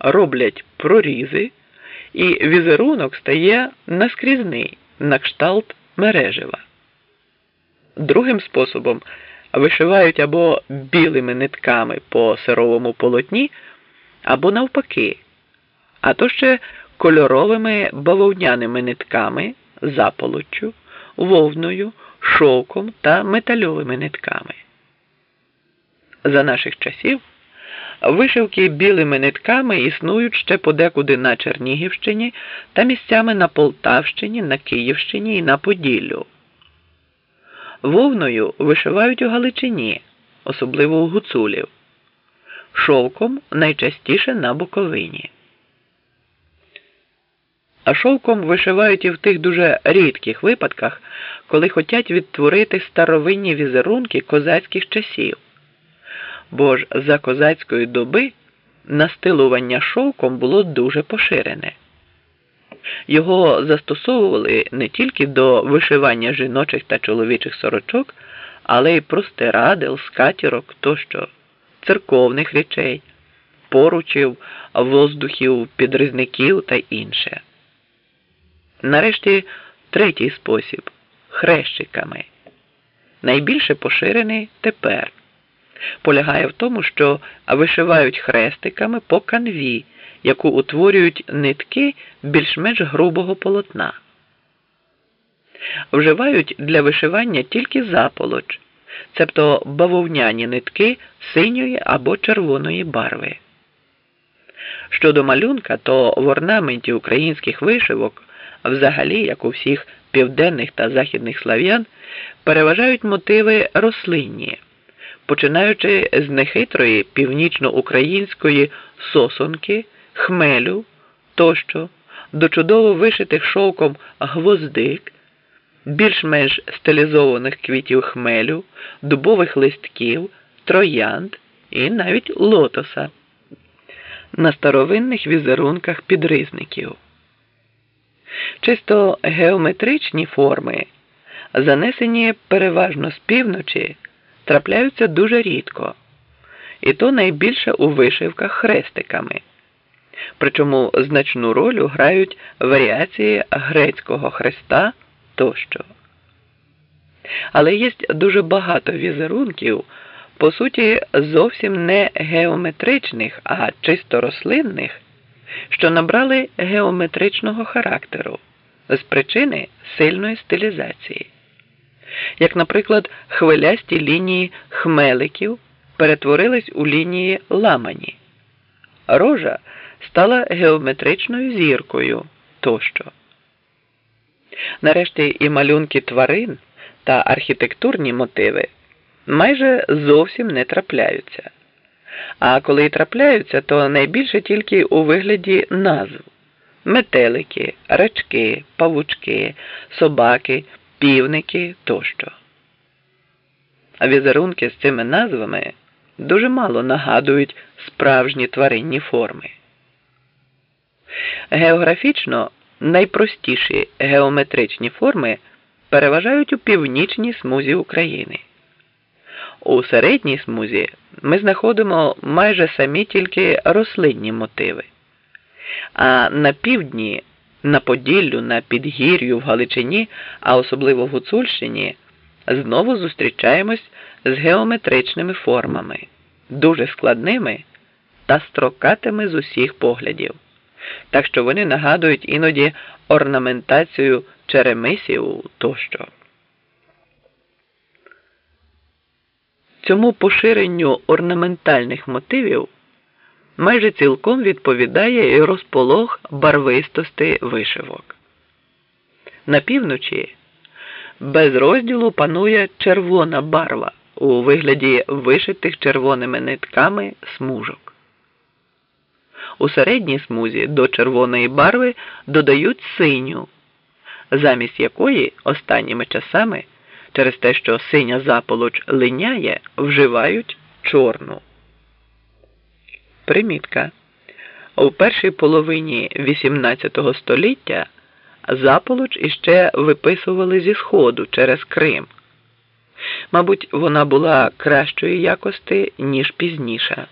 роблять прорізи, і візерунок стає наскрізний на кшталт мережева. Другим способом вишивають або білими нитками по сировому полотні, або навпаки, а то ще кольоровими бавовняними нитками, заполоччю, вовною, шовком та метальовими нитками. За наших часів вишивки білими нитками існують ще подекуди на Чернігівщині та місцями на Полтавщині, на Київщині і на Поділлю. Вовною вишивають у Галичині, особливо у гуцулів, шовком найчастіше на Буковині. А шовком вишивають і в тих дуже рідких випадках, коли хочуть відтворити старовинні візерунки козацьких часів. Бо ж за козацької доби настилування шовком було дуже поширене. Його застосовували не тільки до вишивання жіночих та чоловічих сорочок, але й простирадил, скатірок тощо, церковних речей, поручів, воздухів, підрізників та інше. Нарешті третій спосіб хрещиками. Найбільше поширений тепер. Полягає в тому, що вишивають хрестиками по канві яку утворюють нитки більш-менш грубого полотна. Вживають для вишивання тільки заполоч, цебто бавовняні нитки синьої або червоної барви. Щодо малюнка, то в орнаменті українських вишивок, взагалі, як у всіх південних та західних слав'ян, переважають мотиви рослинні, починаючи з нехитрої північноукраїнської сосонки хмелю тощо, до чудово вишитих шовком гвоздик, більш-менш стилізованих квітів хмелю, дубових листків, троянд і навіть лотоса на старовинних візерунках підризників. Чисто геометричні форми, занесені переважно з півночі, трапляються дуже рідко, і то найбільше у вишивках хрестиками. Причому значну роль грають варіації грецького хреста тощо. Але є дуже багато візерунків, по суті, зовсім не геометричних, а чисто рослинних, що набрали геометричного характеру з причини сильної стилізації. Як, наприклад, хвилясті лінії хмеликів перетворились у лінії ламані. Рожа стала геометричною зіркою тощо. Нарешті і малюнки тварин та архітектурні мотиви майже зовсім не трапляються. А коли й трапляються, то найбільше тільки у вигляді назв метелики, рачки, павучки, собаки, півники тощо. А візерунки з цими назвами дуже мало нагадують справжні тваринні форми. Географічно найпростіші геометричні форми переважають у північній смузі України. У середній смузі ми знаходимо майже самі тільки рослинні мотиви, а на півдні, на Поділлю, на Підгір'ю в Галичині, а особливо в Гуцульщині, знову зустрічаємось з геометричними формами, дуже складними та строкатими з усіх поглядів так що вони нагадують іноді орнаментацію черемисів тощо. Цьому поширенню орнаментальних мотивів майже цілком відповідає і розполог барвистости вишивок. На півночі без розділу панує червона барва у вигляді вишитих червоними нитками смужок. У середній смузі до червоної барви додають синю, замість якої останніми часами, через те, що синя заполоч линяє, вживають чорну. Примітка. У першій половині XVIII століття заполуч іще виписували зі Сходу через Крим. Мабуть, вона була кращої якості, ніж пізніша.